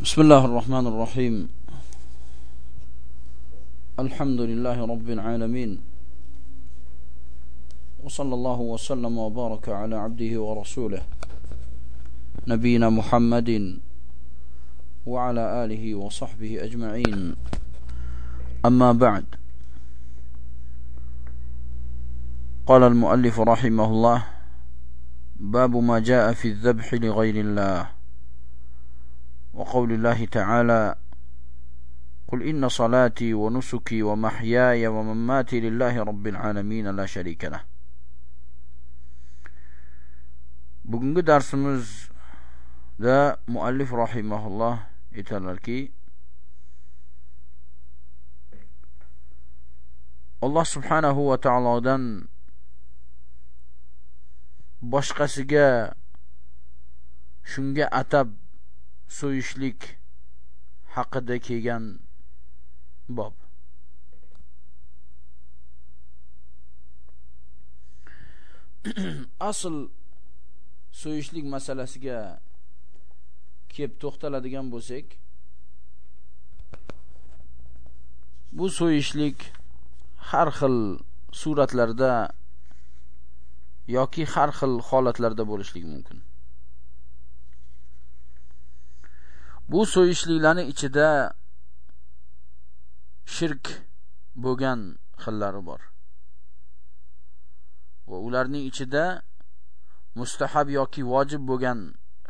بسم الله الرحمن الرحيم. الحمد لله رب العالمين. وصلى الله وسلم وبارك على عبده ورسوله نبينا محمد وعلى آله وصحبه أجمعين. أما بعد. قال المؤلف رحمه الله باب ما جاء في الذبح لغير الله. وقول الله تعالى قل إن صلاتي ونسكي ومحياي ومماتي لله رب العالمين لا شريك له bugungi darsimizda muallif rahimahulloh aytadilarki alloh subhanahu va taolodan boshqasiga shunga atab so'yishlik haqida kelgan bob. Asl so'yishlik masalasiga kelib to'xtaladigan bo'lsak bu so'yishlik har xil suratlarda yoki har xil holatlarda bo'lishligi mumkin. Bu so'yishliklarning ichida shirk bo'lgan xillari bor. Va ularning ichida mustahab yoki vojib bo'lgan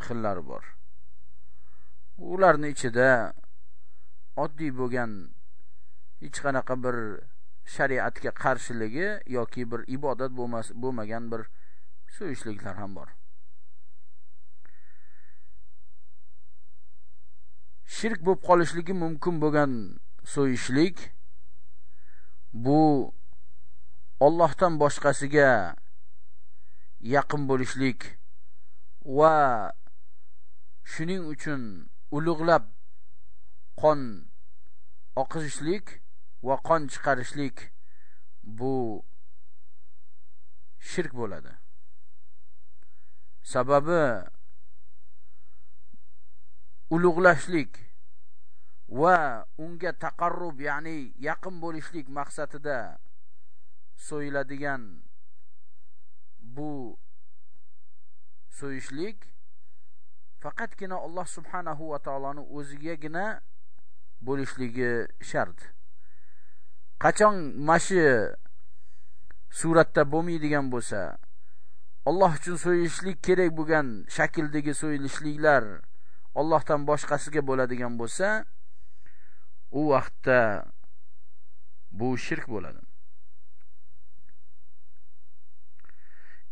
xillari bor. Ularning ichida oddiy bo'lgan hech qanaqa bir shariatga qarshiligi yoki bir ibodat bo'lmagan bir so'yishliklar ham bor. Shirk bo'lib qolishligi mumkin bo'lgan so'yishlik bu Allohdan boshqasiga yaqin bo'lishlik va shuning uchun ulug'lab qon oqizishlik va qon chiqarishlik bu shirk bo'ladi. Sababi ulug'lashlik va unga taqarrub ya'ni yaqin bo'lishlik maqsadida so'yiladigan bu so'yishlik faqatgina Alloh subhanahu va taoloni o'zigagina bo'lishligi shart. Qachon mashi suratda bo'lmaydigan bo'lsa, Alloh uchun so'yishlik kerak bo'lgan shakldagi so'yilishliklar Allohdan boshqasiga bo'ladigan bo'lsa, u vaqtda bu shirk bo'ladi.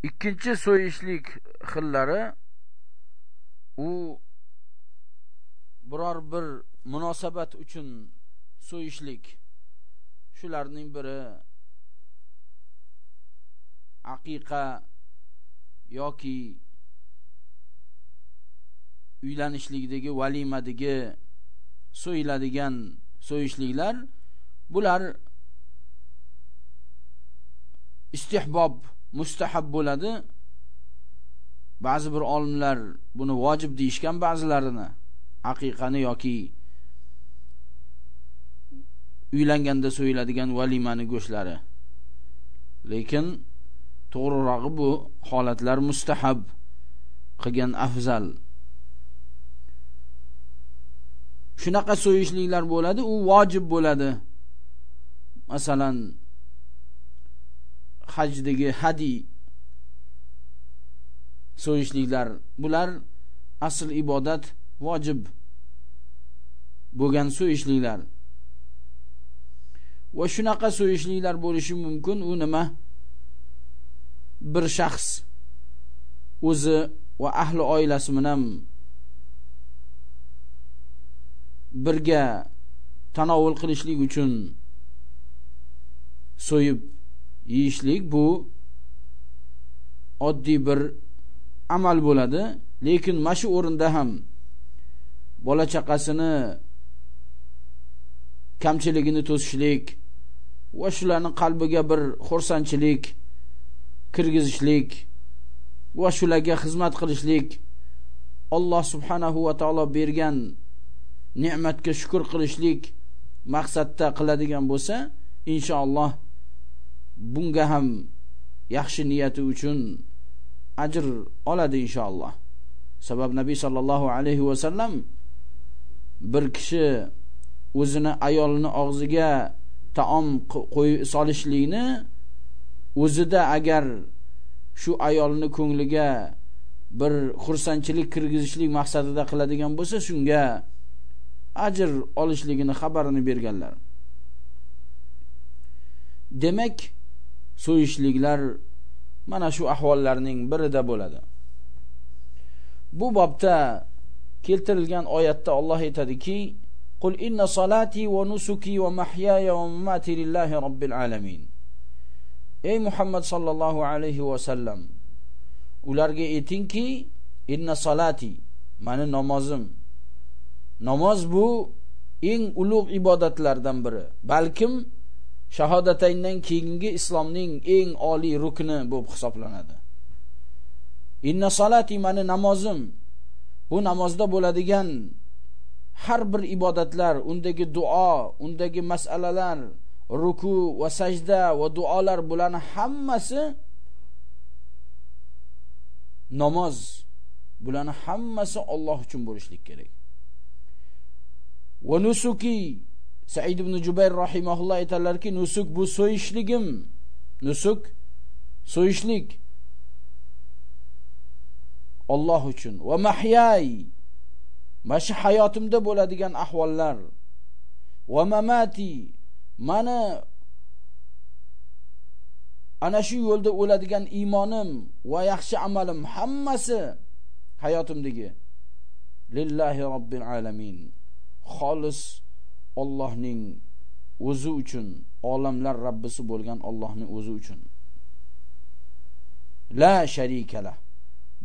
Ikkinchi so'yishlik xillari u biror bir munosabat uchun so'yishlik. Shularning biri aqiqa yoki uylanishlikdagi valimadagi so'yiladigan so'yishliklar bular istihbob mustahab bo'ladi. Ba'zi bir olimlar buni vojib deyishgan ba'zilarini aqiqani yoki uylanganda so'yiladigan valimani go'shtlari lekin to'g'rirog'i bu holatlar mustahab qilgan afzal. Shunaqa so'yishliklar bo'ladi u vojib bo'ladi. Masalan hajdagi hadi so'yishliklar bular asl ibodat vojib bo'lgan so'yishliklar. Va shunaqa so'yishliklar bo'lishi mumkin u nima? Bir shaxs o'zi va ahli oilasi bilan birga tanovul qilishlik uchun so'yib yeyishlik bu oddiy bir amal bo'ladi. Lekin mana shu o'rinda ham bola chaqasini kamchiligini to'sishlik va shularning qalbiga bir xursandchilik kirgizishlik va shularga xizmat qilishlik Alloh subhanahu va taolo bergan ne'matga shukr qilishlik maqsadda qiladigan bo'lsa inshaalloh bunga ham yaxshi niyati uchun ajr oladi inshaalloh. Sabab nabiy sollallohu alayhi vasallam bir kishi o'zini ayolini og'ziga taom qo'yib solishlikni o'zida agar shu ayolni ko'ngliga bir xursandchilik kirgizishlik maqsadida qiladigan bo'lsa shunga ajr olishligini xabarini berganlar. Demak so'yishliklar mana shu ahvollarning birida bo'ladi. Bu bobda keltirilgan oyatda Alloh aytadiki qul inna salati va nusuki va mahyaya va mamati lillahi robbil alamin. Ey muhammad sallallohu alayhi va sallam ularga aytingki inna salati mani namozim namoz bu eng ulug' ibodatlardan biri. Balkim shahodatayndan keyingi islomning eng oliy rukni bo'lib hisoblanadi. Inna solati mani namozim. Bu namozda bo'ladigan har bir ibodatlar undagi duo undagi masalalar ruku va sajda va duolar bularni hammasi namoz. Bularni hammasi Alloh uchun bo'lishlik kerak. Va nusuki Said ibn Jubayr rahimahulloh aytarlarki, nusuk bu so'yishligim nusuk so'yishlik Alloh uchun. Va mahyay mana hayotimda bo'ladigan ahvollar. Va mamati mana ana shu yo'lda o'ladigan iymonim va yaxshi amalim hammasi hayotimdagi. Lillahi robbil alamin. Xolis Allohning o'zi uchun olamlar Rabbisi bo'lgan Allohning o'zi uchun. La sharikala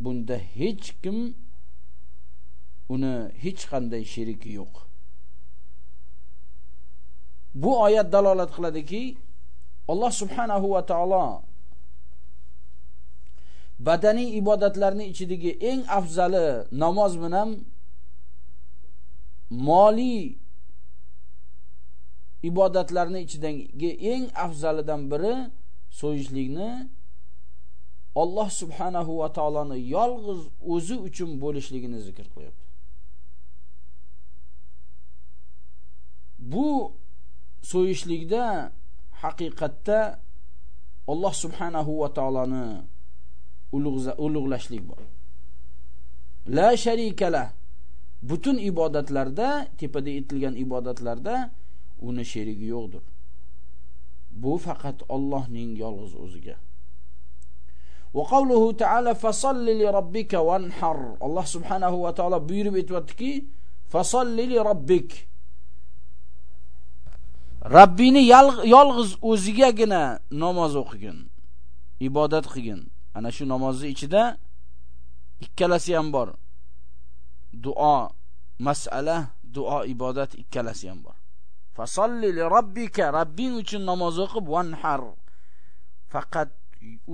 bunda hech kim uni hech qanday sheriki yo'q. Bu oyat dalolat qiladiki Alloh subhanahu va taolo badaniy ibodatlarning ichidagi eng afzali namoz bilan moliy ibodatlarni ichidagi eng afzalidan biri so'yishlikni Alloh subhanahu va taoloni yolg'iz o'zi uchun bo'lishligini zikr qilyapti. Bu so'yishlikda haqiqatda Alloh subhanahu va taoloni ulug'lashlik bor. La sharikalah butun ibodatlarda tepada aytilgan ibodatlarda uni sherigi yo'qdir. Bu faqat Allohning yolg'iz o'ziga. Va qawluhu ta'ala fasalli li robbika wanhar. Alloh subhanahu va taolo buyurib aytibdiki, fasalli li robbik. Rabbini yolg'iz o'zigagina namoz o'qigin, ibodat qilgin. Ana shu namozning ichida ikkalasi ham bor. Duo, mas'ala, duo, ibodat ikkalasi ham bor. fasolli li robbika robbing uchun namoz o'qib vanhar faqat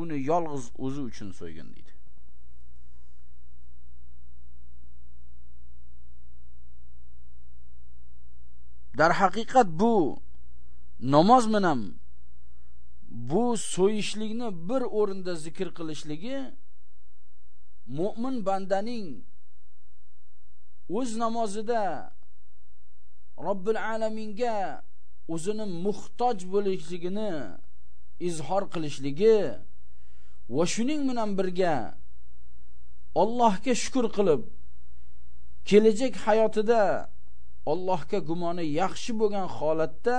uni yolg'iz o'zi uchun so'ygin deydi dar haqiqat bu namoz bilan bu so'yishlikni bir o'rinda zikr qilishligi mo'min bandaning o'z namozida Robbil alaminga o'zini muhtoj bo'lishligini izhor qilishligi va shuning bilan birga Allohga shukr qilib kelajak hayotida Allohga gumoni yaxshi bo'lgan holatda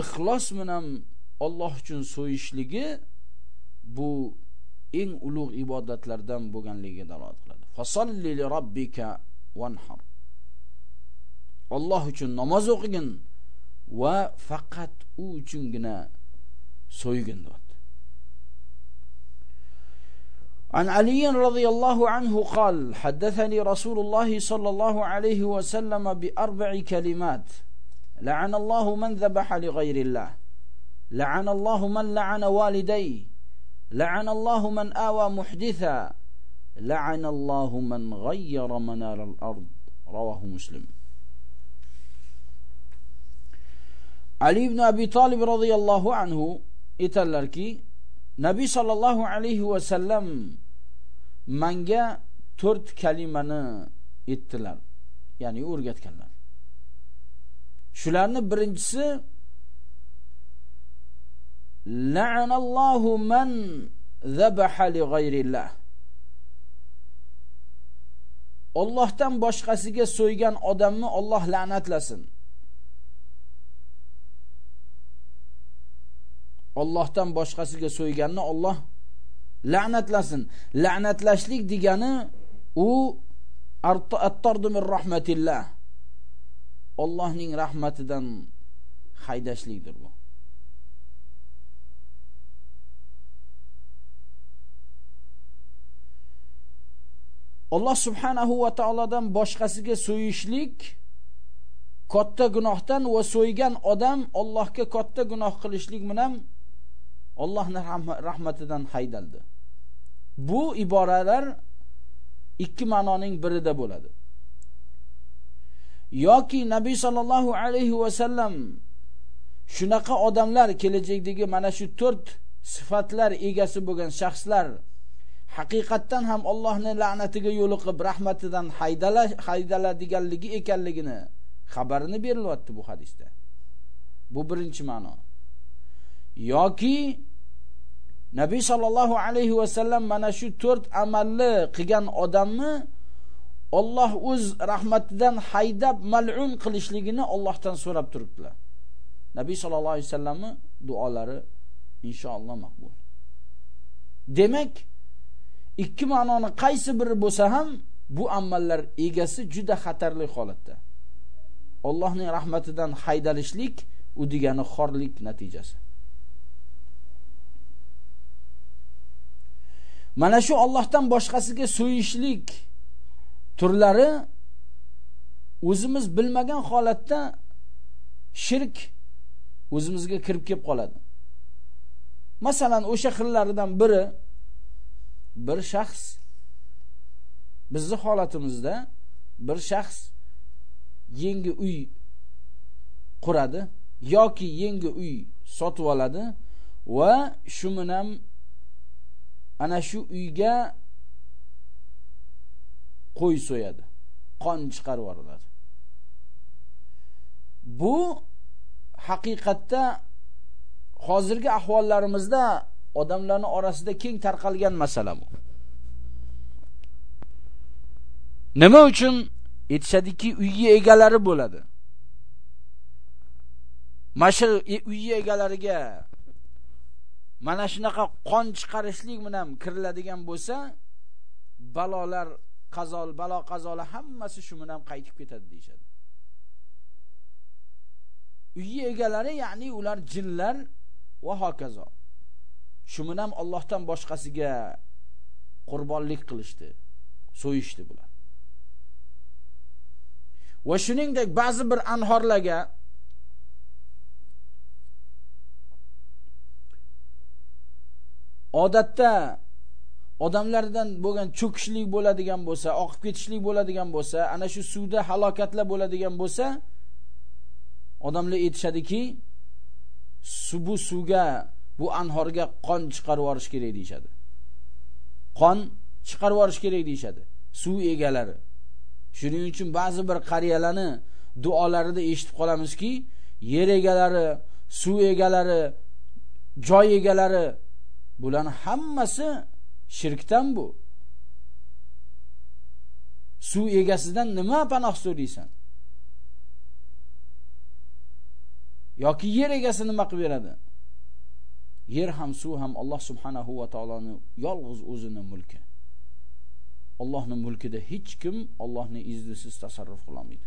ixlos bilan Alloh uchun so'yishligi bu eng ulug' ibodatlardan bo'lganligiga dalolat. Fasalli li robbika wanhar. Alloh uchun namoz o'qigin va faqat u uchungina so'ygin deyapti. عن علي رضي الله عنه قال حدثني رسول الله صلى الله عليه وسلم بأربع كلمات لعن الله من ذبح لغير الله لعن الله من لعن والديه لعن الله من آوى محدثا la'anallohu man ghayyara manaral ard ravohu muslim Ali ibn Abi Talib radhiyallohu anhu aytadilarki Nabi sallallohu alayhi va sallam menga 4 kalimani aytdilar, ya'ni o'rgatganlar. Shularning birinchisi la'anallohu man zabaha li ghayrillah Allohdan boshqasiga so'ygan odamni Alloh la'natlasin. Allohdan boshqasiga so'yganni Alloh la'natlasin. La'natlashlik degani u at-tardu min rahmatillah. Allohning rahmatidan haydashlikdir bu. Alloh subhanahu va taolodan boshqasiga so'yishlik katta gunohdan va so'ygan odam Allohga katta gunoh qilishlik bilan Allohning rahmatidan haydaldi. Bu iboralar ikki ma'noning birida bo'ladi. yoki Nabiy sallallohu alayhi va sallam shunaqa odamlar kelajakdagi mana shu 4 sifatlar egasi bo'lgan shaxslar haqiqatdan ham Allohning la'natiga yo'liqib rahmatidan haydala haydaladiganligi ekanligini xabarini berilyapti bu hadisda. Bu birinchi ma'no. yoki Nabiy sallallohu alayhi va sallam mana shu 4 amalni qilgan odamni Alloh o'z rahmatidan haydab mal'un qilishligini Allohdan so'rab turibdilar. Nabiy sallallohu alayhi vasallamning duolari inshaalloh maqbul. Demak, ikki ma'noni qaysi biri bo'lsa ham bu amallar egasi juda xatarli holatda. Allohning rahmatidan haydalishlik u degani xorlik natijasi. Mana shu Allohdan boshqasiga so'yishlik turlari o'zimiz bilmagan holatda shirk o'zimizga kirib kelib qoladi. Masalan, o'sha xillaridan biri bir shaxs bizni holatimizda bir shaxs yangi uy quradi yoki yangi uy sotib oladi va shu bilan ana shu uyga qo'y so'yadi qon chiqarib yuboriladi. Bu haqiqatda hozirgi ahvollarimizda odamlarning orasida keng tarqalgan masala bu. Nima uchun aytishadiki uyga egalari bo'ladi? Mana e, uy egalariga mana shunaqa qon chiqarishlik bilan kiriladigan bo'lsa balolar qazol balo qazolar hammasi shu bilan qaytib ketadi deyshadi uy egalari ya'ni ular jinlar va hokazo. Shu bilan Allohdan boshqasiga qurbonlik qilishdi so'yishdi bular. Va shuningdek ba'zi bir anhorlarga odatda odamlardan bo'lgan cho'kishlik bo'ladigan bo'lsa, oqib ketishlik bo'ladigan bo'lsa, ana shu suvda halokatlar bo'ladigan bo'lsa, odamlar aytishadiki, subu suvga, bu anhorga qon chiqarib yuborish kerak deyshadi. Qon chiqarib yuborish kerak deyshadi. Suv egalari. Shuning uchun ba'zi bir qariyalarni duolarida eshitib qolamizki, yer egalari, suv egalari, joy egalari bularning hammasi shirkdan bu suv egasidan nima panoh so'raysan yoki yer egasi nima qilib beradi yer ham suv ham Alloh subhanahu va taoloning yolg'iz o'zini mulki. Allohning mulkida hech kim Allohning iznisiz tasarruf qila olmaydi.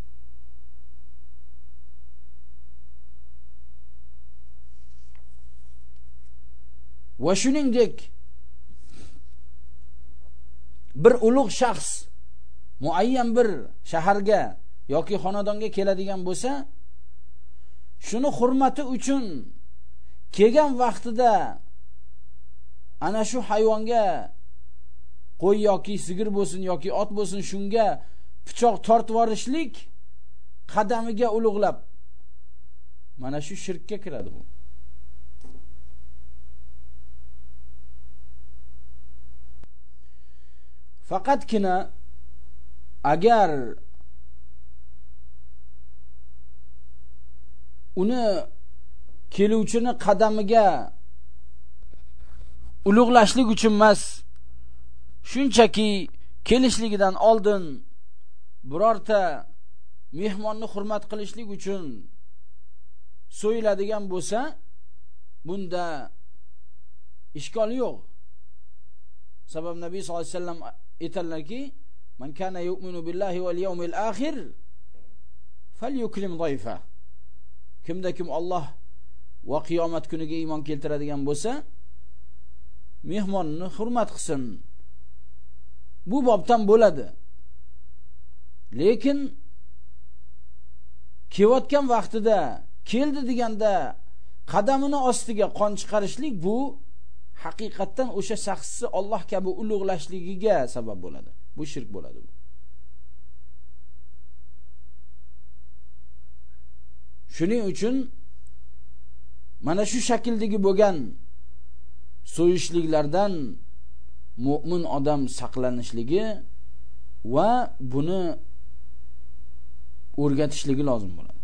Va shuningdek bir ulug' shaxs muayyan bir shaharga yoki xonadonga keladigan bo'lsa shuni hurmati uchun kelgan vaqtida ana shu hayvonga qo'y yoki sigir bo'lsin yoki ot bo'lsin shunga pichoq tortib yuborishlik qadamiga ulug'lab. Mana shu shirkka kiradi bu. Faqatgina agar uni keluvchini qadamiga ulug'lashlik uchun emas shunchaki kelishligidan oldin birorta mehmonni hurmat qilishlik uchun so'yiladigan bo'lsa bunda ishkol yo'q. Sabab nabiy sollallohu alayhi vasallam aytadilarki man kana yu'minu billahi wal yawmil akhir falyukrim dayfa. Kimda kim Alloh va qiyomat kuniga iymon keltiradigan bo'lsa mehmonni hurmat qilsin. Bu bobdan bo'ladi. Lekin kelayotgan vaqtida keldi deganda qadamini ostiga qon chiqarishlik bu haqiqatdan o'sha shaxsni Alloh kabi ulug'lashligiga sabab bo'ladi. Bu shirk bo'ladi bu. Shuning uchun mana shu shakldagi bo'lgan so'yishliklardan mu'min odam saqlanishligi va buni o'rgatishligi lozim bo'ladi.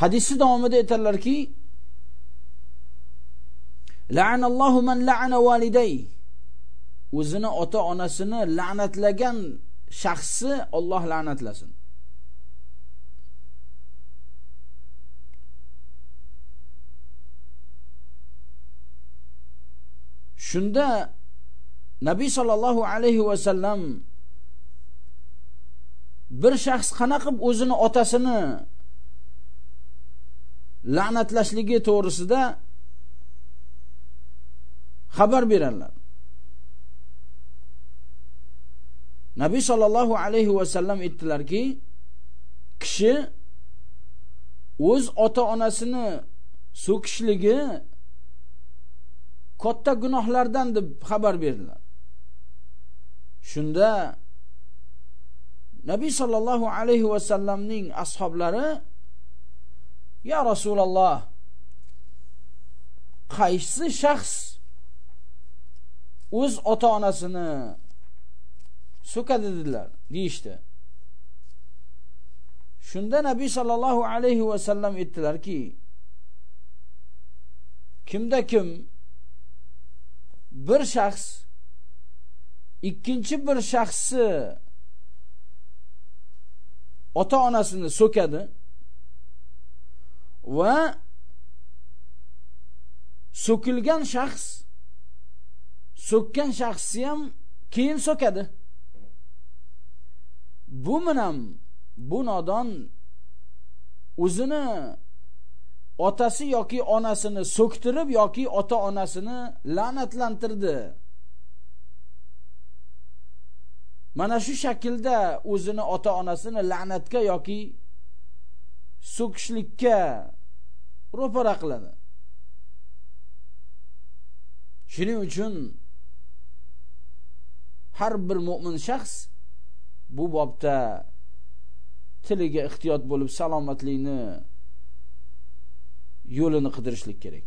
Hadisni davomida aytadilarki la'anallohu man la'ana validay o'zini ota onasini la'natlagan shaxsni Alloh la'natlasin. Shunda nabiy sollallohu alayhi vasallam bir shaxs qanaqa qilib o'zini otasini la'natlashligi to'g'risida xabar beradilar. Nabiy sollallohu alayhi vasallam aytdilarki kishi o'z ota onasini so'kishligi katta gunohlardan deb xabar berdilar. Shunda nabiy sollallohu alayhi vasallamning ashoblari ya rasululloh qaysi shaxs o'z ota onasini so'kadi? dedilar deyishdi. Shunda nabiy sollallohu alayhi vasallam aytdilarki kimda kim bir shaxs ikkinchi bir shaxsni ota onasini so'kadi va so'kilgan shaxs so'kkan shaxsni ham keyin so'kadi. Bu minam bu nodon o'zini otasi yoki onasini so'ktirib yoki ota onasini la'natlantirdi. Mana shu shaklda o'zini ota onasini la'natga yoki so'kishlikka ro'para qiladi. Shuning uchun har bir mo'min shaxs bu bobda tiliga ehtiyot bo'lib salomatlikni yo'lini qidirishlik kerak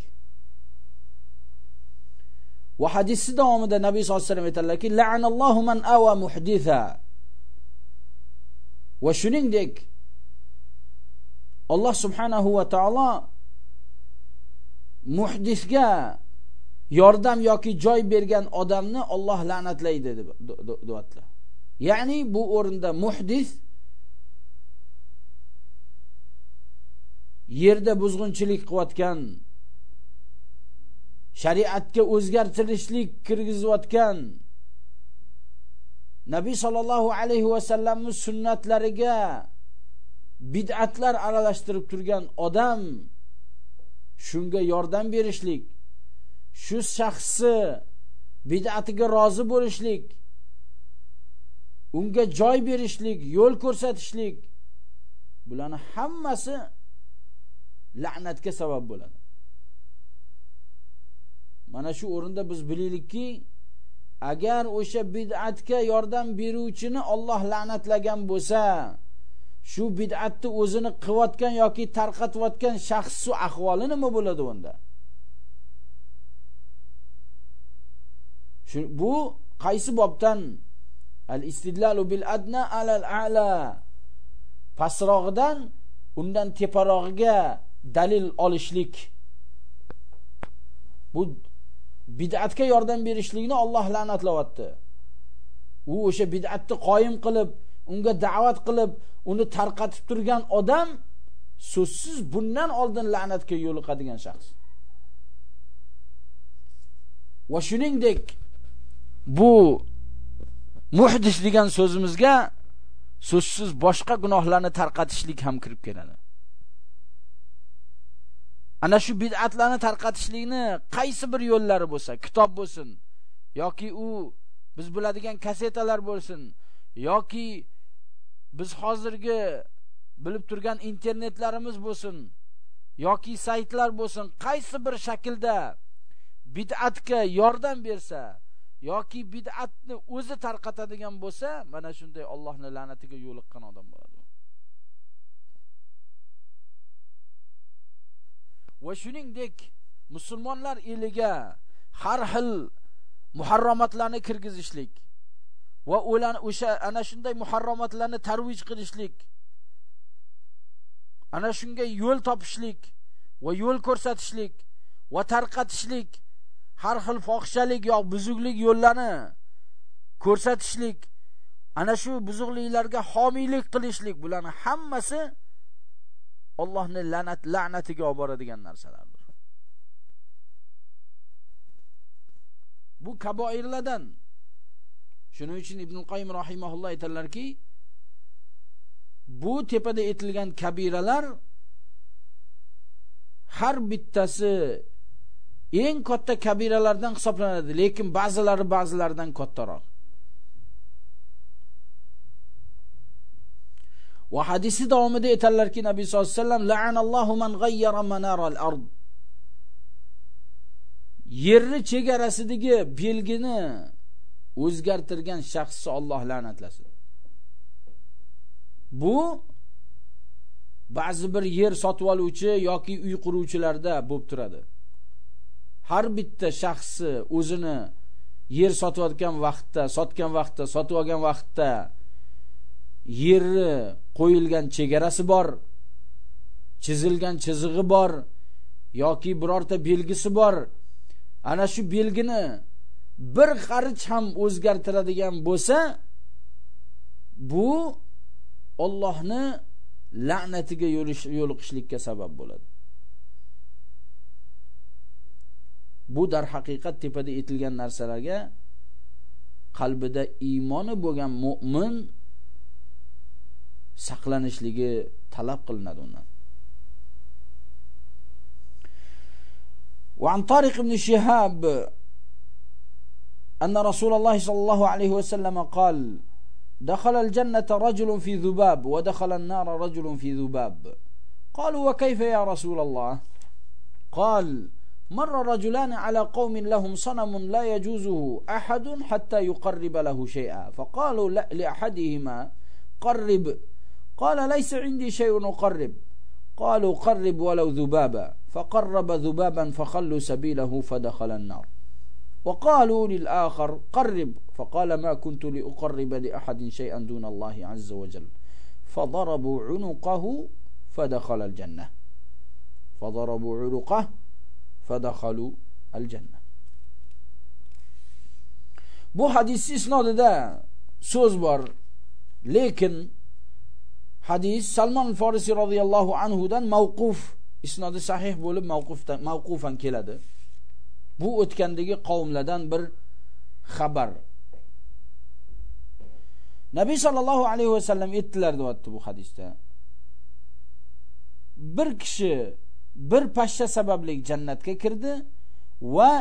va hadisni davomida nabiy sollallohu alayhi vasallam aytadilarki la'anallohu man awa muhditha va shuningdek Alloh subhanahu va taolo muhdisga yordam yoki joy bergan odamni Alloh la'natlaydi deb deyaptilar. Ya'ni bu o'rinda muhdis yerda buzg'unchilik qilayotgan shariatga o'zgartirishlik kirgizayotgan nabiy sollallohu alayhi vasallamni sunnatlariga bid'atlar aralashtirib turgan odam shunga yordam berishlik shu shaxsni bid'atiga rozi bo'lishlik unga joy berishlik yo'l ko'rsatishlik bularni hammasi la'natga sabab bo'ladi. Mana shu o'rinda biz bilaylikki agar o'sha bid'atga yordam beruvchini Alloh la'natlagan bo'lsa shu bid'atni o'zini qilayotgan yoki tarqatayotgan shaxs ahvoli nima bo'ladi unda? Shu bu qaysi bobdan? Al istidlalu bil adna alal a'la. Pasrog'idan undan teparog'iga dalil olishlik bu bid'atga yordam berishlikni Alloh la'natlayapti u o'sha bid'atni qoyim qilib unga da'vat qilib uni tarqatib turgan odam so'zsiz bundan oldin la'natga yo'liqadigan shaxs. Va shuningdek bu muhdis degan so'zimizga so'zsiz boshqa gunohlarni tarqatishlik ham kirib keladi. Ana shu bid'atlarni tarqatishlikni qaysi bir yo'llari bo'lsa kitob bo'lsin yoki u biz biladigan kasetalar bo'lsin yoki biz hozirgi bilib turgan internetlarimiz bo'lsin yoki saytlar bo'lsin qaysi bir shaklda bid'atga yordam bersa yoki bid'atni o'zi tarqatadigan bo'lsa mana shunday Allohning la'natiga yo'liqqan odam bo'ladi. Va shuningdek musulmonlar eliga har xil muharromatlarni kirgizishlik va ularni o'sha ana shunday muharromatlarni tarvij qilishlik ana shunga yo'l topishlik va yo'l ko'rsatishlik va tarqatishlik har xil fohishalik yo buzuglik yo'llarini ko'rsatishlik ana shu buzuqliklarga homiylik qilishlik. Bularni hammasi Allohni la'nat la'natiga olib boradigan narsalardir. Bu kaboirlardan. Shuning uchun Ibn Qoyyim rahimahulloh aytadilarki, bu tepada etilgan kabiralar har bittasi eng katta kabiralardan hisoblanadi, lekin ba'zilari ba'zilaridan kattaroq. Va hadisi davomida aytadilarki nabiy sollallohu alayhi vasallam la'anallohu man ghayyara manaral ard yerni chegarasidagi belgini o'zgartirgan shaxsni Alloh la'natlasin. Bu ba'zi bir yer sotib oluvchi yoki uy quruvchilarda bo'lib turadi. Har bitta shaxsi o'zini yer sotayotgan vaqtda sotgan vaqtda sotib olgan vaqtda yerni qo'yilgan chegarasi bor chizilgan chizig'i bor yoki birorta belgisi bor. Ana shu belgini bir qarich ham o'zgartiradigan bo'lsa bu Allohni la'natiga yo'liqishlikka sabab bo'ladi. Bu dar haqiqat tepada aytilgan narsalarga qalbida iymoni bo'lgan mu'min saqlanishligi talab qilinadi undan. وعن طارق بن شهاب أن رسول الله صلى الله عليه وسلم قال دخل الجنة رجل في ذباب ودخل النار رجل في ذباب. قالوا وكيف يا رسول الله؟ قال مر رجلان على قوم لهم صنم لا يجوزه أحد حتى يقرب له شيئا. فقالوا لأحدهما قرب. قال ليس عندي شيء أقرب. قالوا قرب ولو ذبابا. فقرب ذبابا فخلوا سبيله فدخل النار. وقالوا للآخر قرب. فقال ما كنت لأقرب لأحد شيئا دون الله عز وجل. فضربوا عنقه فدخل الجنة. فضربوا عنقه فدخلوا الجنة. Bu hadis isnodida so'z bor lekin hadis Salmon al-Farisi radhiyallahu anhu dan mavquf isnodi sahih bo'lib mavqufdan mavqufan keladi. Bu o'tgandagi qavmlardan bir xabar. Nabiy sallallohu alayhi va sallam aytdilar deyapti bu hadisda. Bir kishi bir pashsha sababli jannatga kirdi va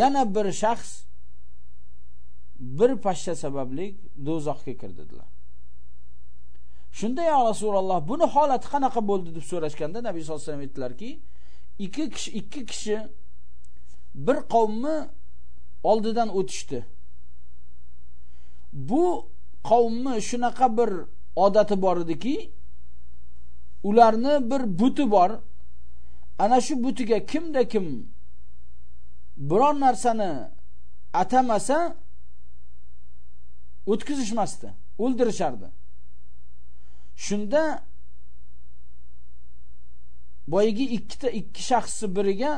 yana bir shaxs bir pashsha sababli do'zaxga kirdi dedilar. Shunda ya rasululloh buni holati qanaqa bo'ldi deb so'rashganda nabiy sollallohu alayhi vasallam aytdilarki ikki kishi ikki kishi bir qavmni oldidan o'tishdi. Bu qavmni shunaqa bir odati bor ediki ularni bir buti bor. Ana shu butiga kimda kim biror narsani atamasa o'tkazishmasdi o'ldirishardi. Shunda boyagi ikkita ikki shaxsni biriga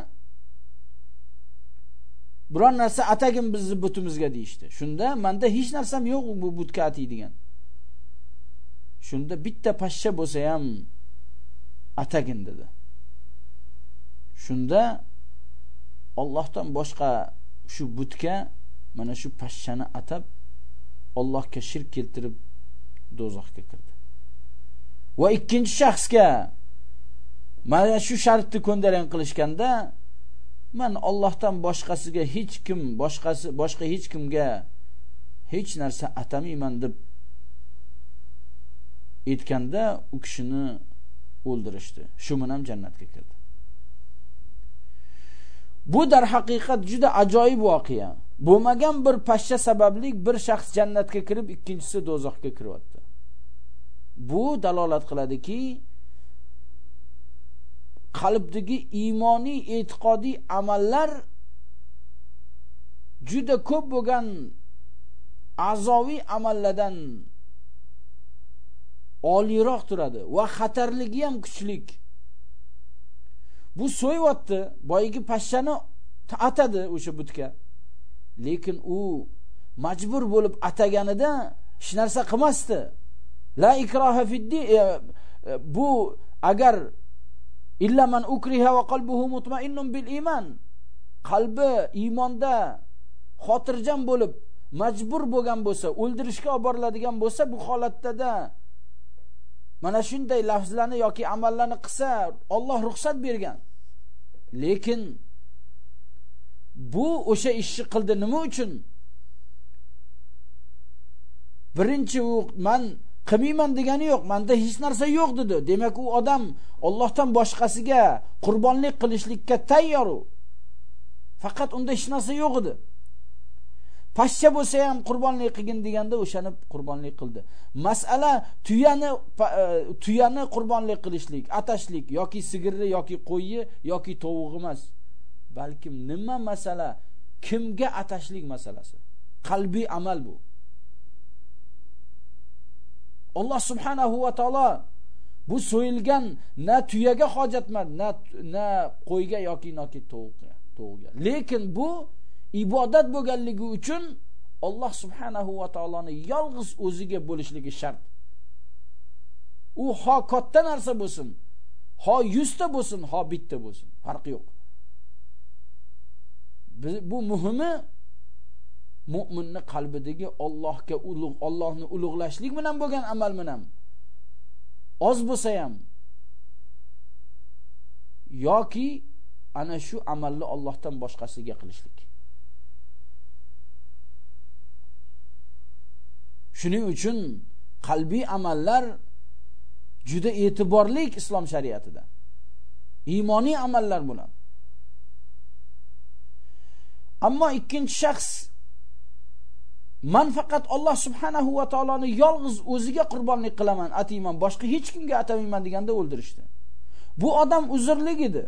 biron narsa atagin bizni butimizga deyishdi. Shunda manda hech narsam yo'q bu butga atiydigan shunda bitta pashsha bo'lsa ham atagin dedi. Shunda Allohdan boshqa shu butga mana shu pashshani atab Allohga shirk keltirib do'zaxga kirdi. Va ikkinchi shaxsga. Mana shu shartni ko'ndalang qilishganda man Allohdan boshqasiga hech kim boshqasi boshqa hech kimga hech narsa atamayman deb aytganda u kishini o'ldirishdi. Shu bilan jannatga kirdi. Bu dar haqiqat juda ajoyib voqea. Bo'lmagan bir pashsha sababli bir shaxs jannatga kirib ikkinchisi do'zaxga kiryapti bu dalolat qiladiki qalbdagi iymoniy e'tiqodiy amallar juda ko'p bo'lgan a'zoviy amallardan oliyroq turadi va xatarligi ham kuchlik. Bu so'yyapti boyagi pashshani atadi o'sha butga. Lekin u majbur bo'lib ataganida hech narsa qilmasdi. La ikraha fiddi e, e, bu agar illa man ukriha va qalbuhu mutmainnun bil iman qalbi iymonda xotirjam bo'lib majbur bo'lgan bo'lsa o'ldirishga olib boriladigan bo'lsa bu holatda mana shunday lafzlarni yoki amallarni qilsa Alloh ruxsat bergan. Lekin bu o'sha ishni qildi nima uchun? Birinchi u man qilmayman degani yo'q manda hech narsa yo'q dedi. Demak u odam Allohdan boshqasiga qurbonlik qilishlikka tayyor u faqat unda hech narsa yo'q edi. Pashsha bo'lsa ham qurbonlik qilgin deganda o'shani qurbonlik qildi. Masala tuyani e, tuyani qurbonlik qilishlik atashlik yoki sigirni yoki qo'yni yoki tovuq emas. Balkim nima masala? Kimga atashlik masalasi? Qalbiy amal bu. Alloh subhanahu va taolo bu so'yilgan na tuyaga hojatmand, na na qo'yga yoki noki tovuqqa tovuqga. Lekin bu ibodat bo'lganligi uchun Alloh subhanahu va taoloni yolg'iz o'ziga bo'lishligi shart. U ho katta narsa bo'lsin ho 100 ta bo'lsin ho bitta bo'lsin. Farqi yo'q. Bu muhimi mu'minni qalbidagi Allohga ulug' Allohni ulug'lashlik bilan bo'lgan amal bilan. Oz bo'lsa ham. Yoki ana shu amalni Allohdan boshqasiga qilishlik. Shuning uchun qalbiy amallar juda e'tiborlik islom shariatida. Iymoniy amallar bilan ammo ikkinchi shaxs man faqat Alloh subhanahu va taoloni yolg'iz o'ziga qurbonlik qilaman atiyman boshqa hech kimga atamayman deganda o'ldirishdi. Bu odam uzrlik edi.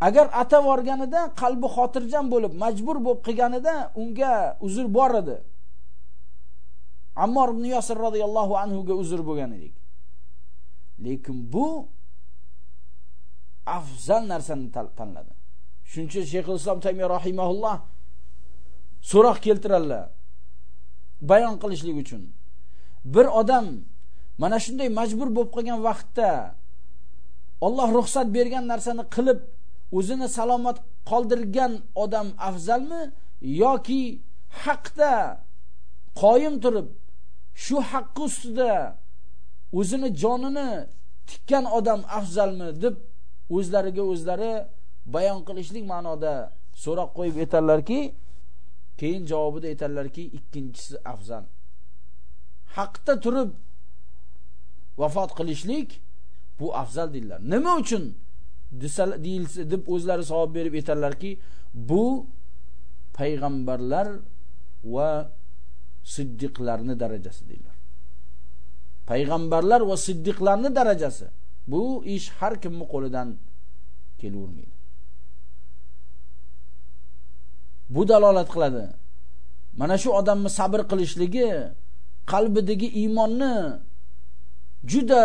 Agar ata yuborganida qalbi xotirjam bo'lib majbur bo'lib qilganida unga uzr bor edi. Ammor ibn yosir anhu ga uzr bo'lgan edik. Lekin bu afzal narsani tanladi. Shuncha Sheikh islom taymiya rahimahulloh so'roq keltiradilar. Bayon qilishlik uchun. Bir odam mana shunday majbur bo'lib qolgan vaqtda Alloh ruxsat bergan narsani qilib o'zini salomat qoldirgan odam afzalmi yoki haqda qoyim turib shu haqqi ustida o'zini jonini tikkan odam afzalmi deb o'zlariga o'zlari bayon qilishlik ma'noda so'roq qo'yib aytadilarki keyin javobida aytadilarki ikkinchisi afzal. Haqda turib vafot qilishlik bu afzal deydilar. Nima uchun deyilsa deb o'zlari savob berib aytadilarki bu payg'ambarlar va siddiqlarni darajasi deydilar. Payg'ambarlar va siddiqlarni darajasi bu ish har kimni qo'lidan kelavermaydi bu dalolat qiladi mana shu odamni sabr qilishligi qalbidagi iymonni juda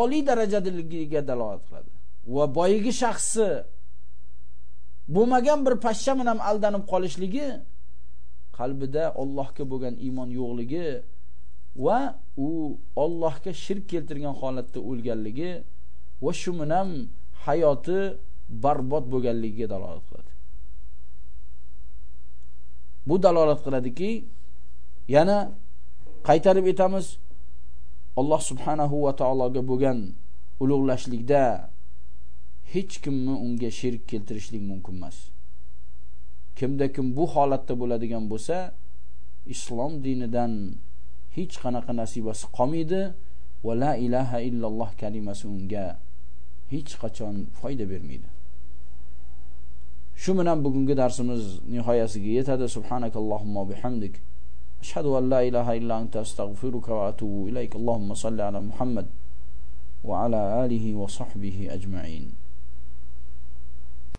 oliy darajadaligiga dalolat qiladi va boyigi shaxsi bo'lmagan bir pashsha bilan aldanib qolishligi qalbida Allohga bo'lgan iymon yo'qligi va u Allohga shirk keltirgan holatda o'lganligi va shu bilan hayoti barbod bo'lganligiga dalolat qiladi. Bu dalolat qiladiki, yana qaytarib aytamiz, Alloh subhanahu va taologa bo'lgan ulug'lashlikda hech kimni unga shirk keltirishlik mumkin emas. kimda kim bu holatda bo'ladigan bo'lsa islom dinidan hech qanaqa nasibasi qolmaydi va la ilaha illalloh kalimasi unga hech qachon foyda bermaydi shu bilan bugungi darsimiz nihoyasiga yetadi subhanakallohumma bihamdik ashhadu an la ilaha illa anta astag'firuka va atubu ilayk allohumma salli ala muhammad va ala alihi va sahbihi ajma'in